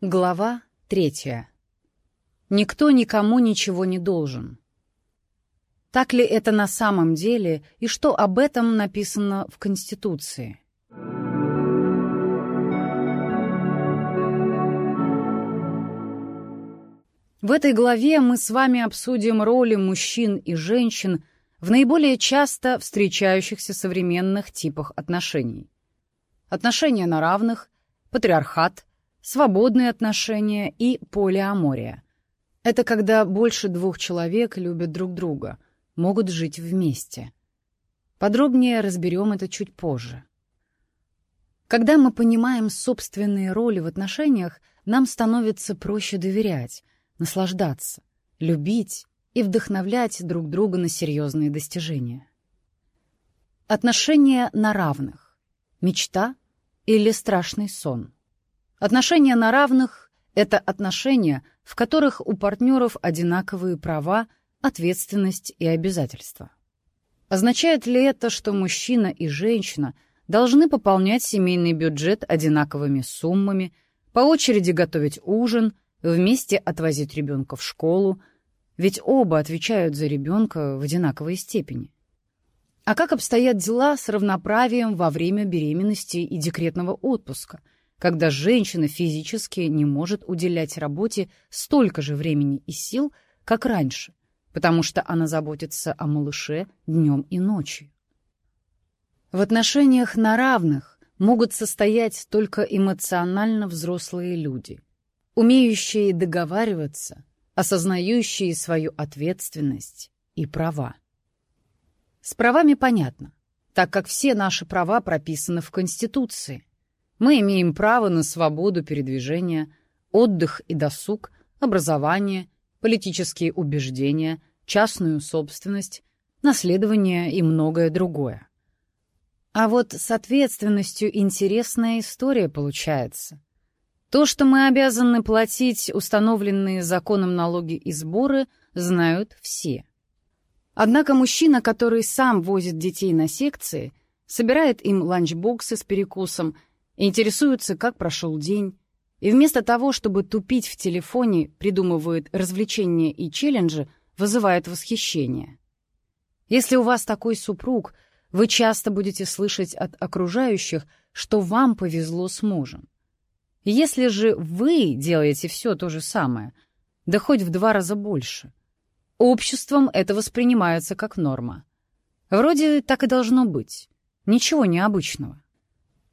Глава третья. Никто никому ничего не должен. Так ли это на самом деле и что об этом написано в Конституции? В этой главе мы с вами обсудим роли мужчин и женщин в наиболее часто встречающихся современных типах отношений. Отношения на равных, патриархат, свободные отношения и полиамория. Это когда больше двух человек любят друг друга, могут жить вместе. Подробнее разберем это чуть позже. Когда мы понимаем собственные роли в отношениях, нам становится проще доверять, наслаждаться, любить и вдохновлять друг друга на серьезные достижения. Отношения на равных. Мечта или страшный сон. Отношения на равных — это отношения, в которых у партнеров одинаковые права, ответственность и обязательства. Означает ли это, что мужчина и женщина должны пополнять семейный бюджет одинаковыми суммами, по очереди готовить ужин, вместе отвозить ребенка в школу, ведь оба отвечают за ребенка в одинаковой степени? А как обстоят дела с равноправием во время беременности и декретного отпуска — когда женщина физически не может уделять работе столько же времени и сил, как раньше, потому что она заботится о малыше днем и ночью. В отношениях на равных могут состоять только эмоционально взрослые люди, умеющие договариваться, осознающие свою ответственность и права. С правами понятно, так как все наши права прописаны в Конституции. Мы имеем право на свободу передвижения, отдых и досуг, образование, политические убеждения, частную собственность, наследование и многое другое. А вот с ответственностью интересная история получается. То, что мы обязаны платить установленные законом налоги и сборы, знают все. Однако мужчина, который сам возит детей на секции, собирает им ланчбоксы с перекусом – интересуются, как прошел день, и вместо того, чтобы тупить в телефоне, придумывают развлечения и челленджи, вызывает восхищение. Если у вас такой супруг, вы часто будете слышать от окружающих, что вам повезло с мужем. Если же вы делаете все то же самое, да хоть в два раза больше, обществом это воспринимается как норма. Вроде так и должно быть. Ничего необычного.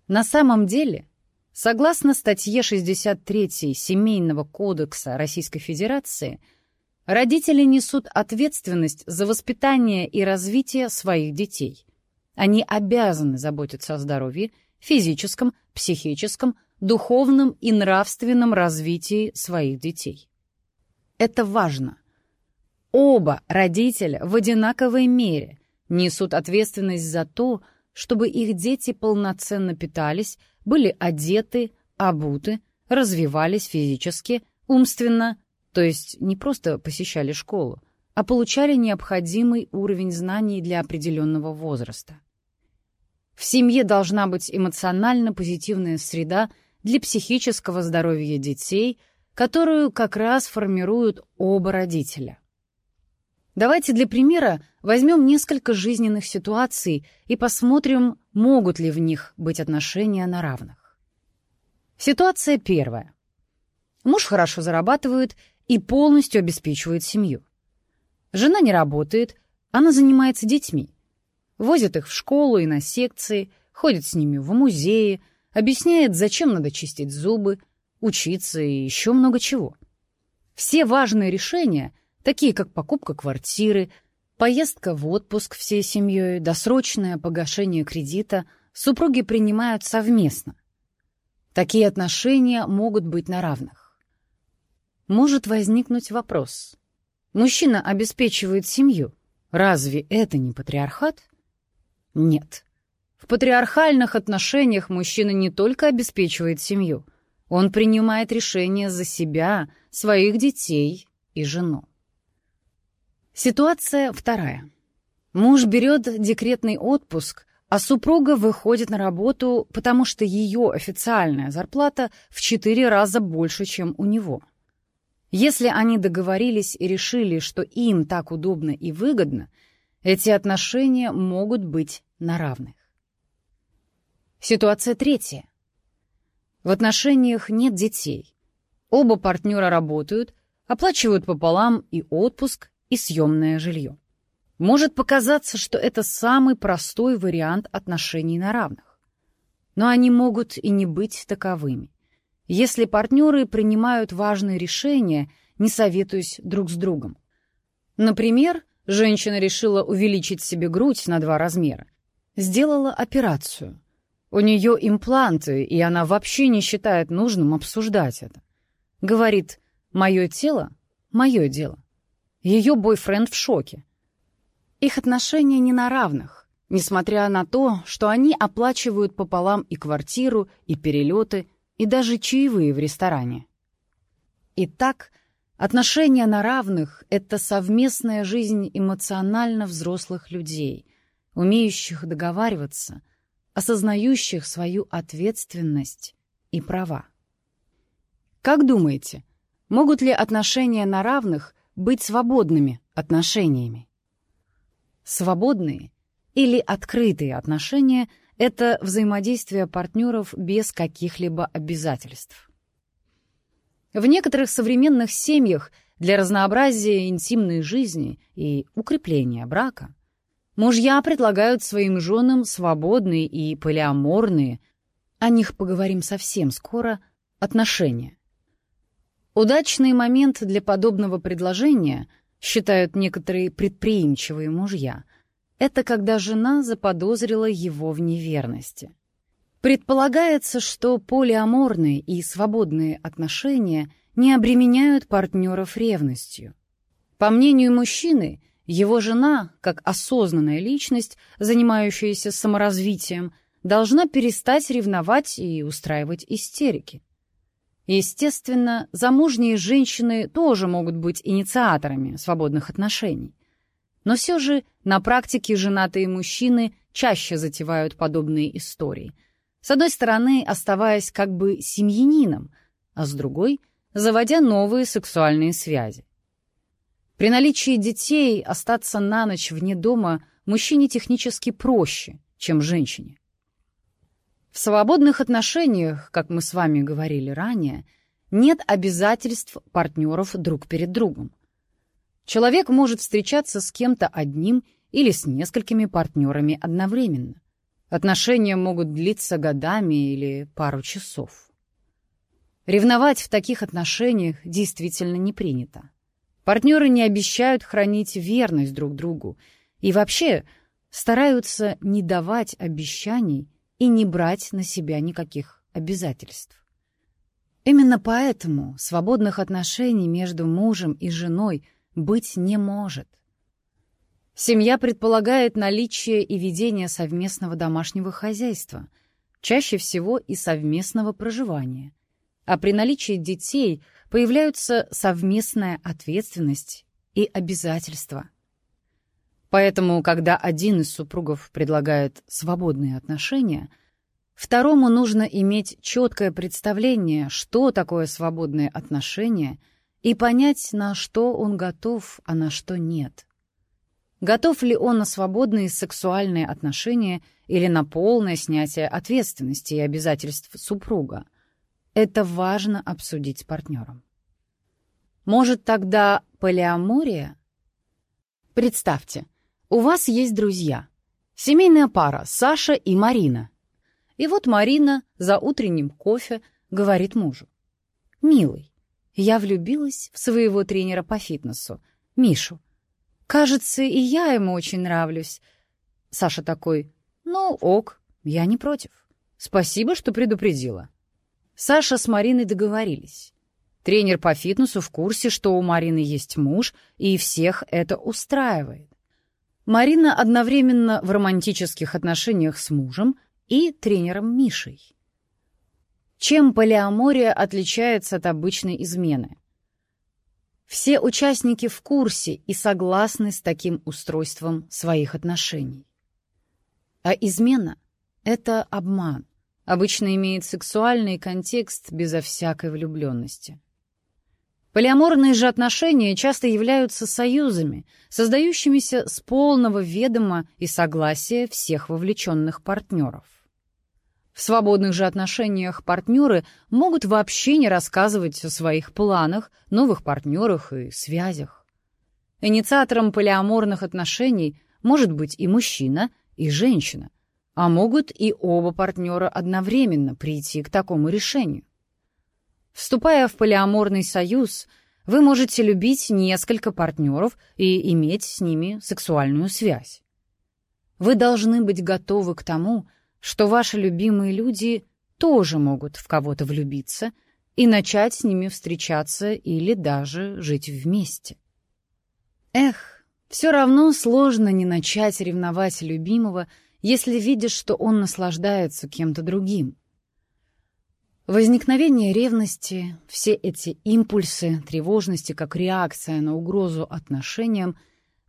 На самом деле, согласно статье 63 Семейного кодекса Российской Федерации, родители несут ответственность за воспитание и развитие своих детей. Они обязаны заботиться о здоровье, физическом, психическом, духовном и нравственном развитии своих детей. Это важно. Оба родителя в одинаковой мере несут ответственность за то, чтобы их дети полноценно питались, были одеты, обуты, развивались физически, умственно, то есть не просто посещали школу, а получали необходимый уровень знаний для определенного возраста. В семье должна быть эмоционально позитивная среда для психического здоровья детей, которую как раз формируют оба родителя. Давайте для примера возьмем несколько жизненных ситуаций и посмотрим, могут ли в них быть отношения на равных. Ситуация первая. Муж хорошо зарабатывает и полностью обеспечивает семью. Жена не работает, она занимается детьми. Возит их в школу и на секции, ходит с ними в музеи, объясняет, зачем надо чистить зубы, учиться и еще много чего. Все важные решения — такие как покупка квартиры, поездка в отпуск всей семьей, досрочное погашение кредита, супруги принимают совместно. Такие отношения могут быть на равных. Может возникнуть вопрос. Мужчина обеспечивает семью. Разве это не патриархат? Нет. В патриархальных отношениях мужчина не только обеспечивает семью, он принимает решения за себя, своих детей и жену. Ситуация вторая. Муж берет декретный отпуск, а супруга выходит на работу, потому что ее официальная зарплата в четыре раза больше, чем у него. Если они договорились и решили, что им так удобно и выгодно, эти отношения могут быть на равных. Ситуация третья. В отношениях нет детей. Оба партнера работают, оплачивают пополам и отпуск, и съемное жилье. Может показаться, что это самый простой вариант отношений на равных. Но они могут и не быть таковыми. Если партнеры принимают важные решения, не советуясь друг с другом. Например, женщина решила увеличить себе грудь на два размера. Сделала операцию. У нее импланты, и она вообще не считает нужным обсуждать это. Говорит, мое тело — мое дело. Ее бойфренд в шоке. Их отношения не на равных, несмотря на то, что они оплачивают пополам и квартиру, и перелеты, и даже чаевые в ресторане. Итак, отношения на равных — это совместная жизнь эмоционально взрослых людей, умеющих договариваться, осознающих свою ответственность и права. Как думаете, могут ли отношения на равных быть свободными отношениями? Свободные или открытые отношения — это взаимодействие партнеров без каких-либо обязательств. В некоторых современных семьях для разнообразия интимной жизни и укрепления брака мужья предлагают своим женам свободные и полиаморные, о них поговорим совсем скоро, отношения. Удачный момент для подобного предложения — считают некоторые предприимчивые мужья, это когда жена заподозрила его в неверности. Предполагается, что полиаморные и свободные отношения не обременяют партнеров ревностью. По мнению мужчины, его жена, как осознанная личность, занимающаяся саморазвитием, должна перестать ревновать и устраивать истерики. Естественно, замужние женщины тоже могут быть инициаторами свободных отношений. Но все же на практике женатые мужчины чаще затевают подобные истории. С одной стороны, оставаясь как бы семьянином, а с другой — заводя новые сексуальные связи. При наличии детей остаться на ночь вне дома мужчине технически проще, чем женщине. В свободных отношениях, как мы с вами говорили ранее, нет обязательств партнеров друг перед другом. Человек может встречаться с кем-то одним или с несколькими партнерами одновременно. Отношения могут длиться годами или пару часов. Ревновать в таких отношениях действительно не принято. Партнеры не обещают хранить верность друг другу и вообще стараются не давать обещаний и не брать на себя никаких обязательств. Именно поэтому свободных отношений между мужем и женой быть не может. Семья предполагает наличие и ведение совместного домашнего хозяйства, чаще всего и совместного проживания. А при наличии детей появляются совместная ответственность и обязательства – Поэтому, когда один из супругов предлагает свободные отношения, второму нужно иметь четкое представление, что такое свободные отношения, и понять, на что он готов, а на что нет. Готов ли он на свободные сексуальные отношения или на полное снятие ответственности и обязательств супруга? Это важно обсудить с партнером. Может, тогда полиамория? Представьте, у вас есть друзья. Семейная пара Саша и Марина. И вот Марина за утренним кофе говорит мужу. «Милый, я влюбилась в своего тренера по фитнесу, Мишу. Кажется, и я ему очень нравлюсь». Саша такой, «Ну, ок, я не против. Спасибо, что предупредила». Саша с Мариной договорились. Тренер по фитнесу в курсе, что у Марины есть муж, и всех это устраивает. Марина одновременно в романтических отношениях с мужем и тренером Мишей. Чем полиамория отличается от обычной измены? Все участники в курсе и согласны с таким устройством своих отношений. А измена — это обман, обычно имеет сексуальный контекст безо всякой влюбленности. Полиаморные же отношения часто являются союзами, создающимися с полного ведома и согласия всех вовлеченных партнеров. В свободных же отношениях партнеры могут вообще не рассказывать о своих планах, новых партнерах и связях. Инициатором полиаморных отношений может быть и мужчина, и женщина, а могут и оба партнера одновременно прийти к такому решению. Вступая в полиаморный союз, вы можете любить несколько партнеров и иметь с ними сексуальную связь. Вы должны быть готовы к тому, что ваши любимые люди тоже могут в кого-то влюбиться и начать с ними встречаться или даже жить вместе. Эх, все равно сложно не начать ревновать любимого, если видишь, что он наслаждается кем-то другим. Возникновение ревности, все эти импульсы, тревожности как реакция на угрозу отношениям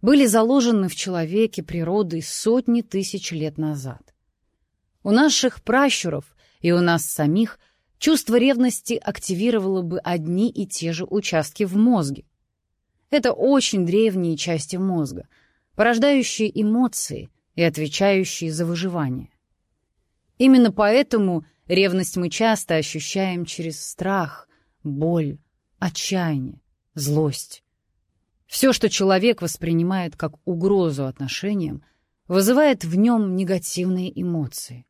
были заложены в человеке природой сотни тысяч лет назад. У наших пращуров и у нас самих чувство ревности активировало бы одни и те же участки в мозге. Это очень древние части мозга, порождающие эмоции и отвечающие за выживание. Именно поэтому – Ревность мы часто ощущаем через страх, боль, отчаяние, злость. Все, что человек воспринимает как угрозу отношениям, вызывает в нем негативные эмоции.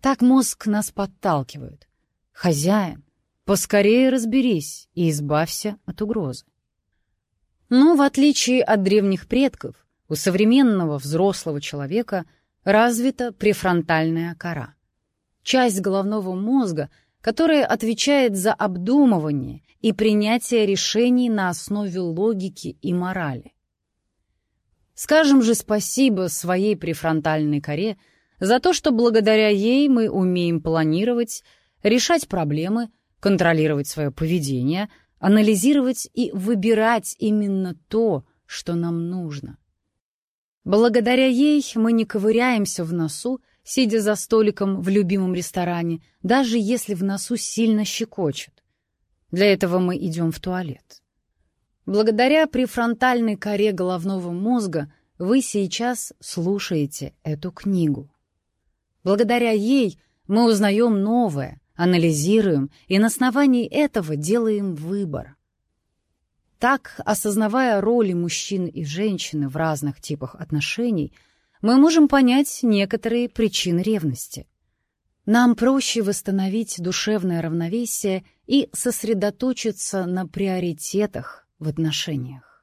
Так мозг нас подталкивает. Хозяин, поскорее разберись и избавься от угрозы. Но в отличие от древних предков, у современного взрослого человека развита префронтальная кора часть головного мозга, которая отвечает за обдумывание и принятие решений на основе логики и морали. Скажем же спасибо своей префронтальной коре за то, что благодаря ей мы умеем планировать, решать проблемы, контролировать свое поведение, анализировать и выбирать именно то, что нам нужно. Благодаря ей мы не ковыряемся в носу сидя за столиком в любимом ресторане, даже если в носу сильно щекочет. Для этого мы идем в туалет. Благодаря префронтальной коре головного мозга вы сейчас слушаете эту книгу. Благодаря ей мы узнаем новое, анализируем и на основании этого делаем выбор. Так, осознавая роли мужчин и женщины в разных типах отношений – мы можем понять некоторые причины ревности. Нам проще восстановить душевное равновесие и сосредоточиться на приоритетах в отношениях.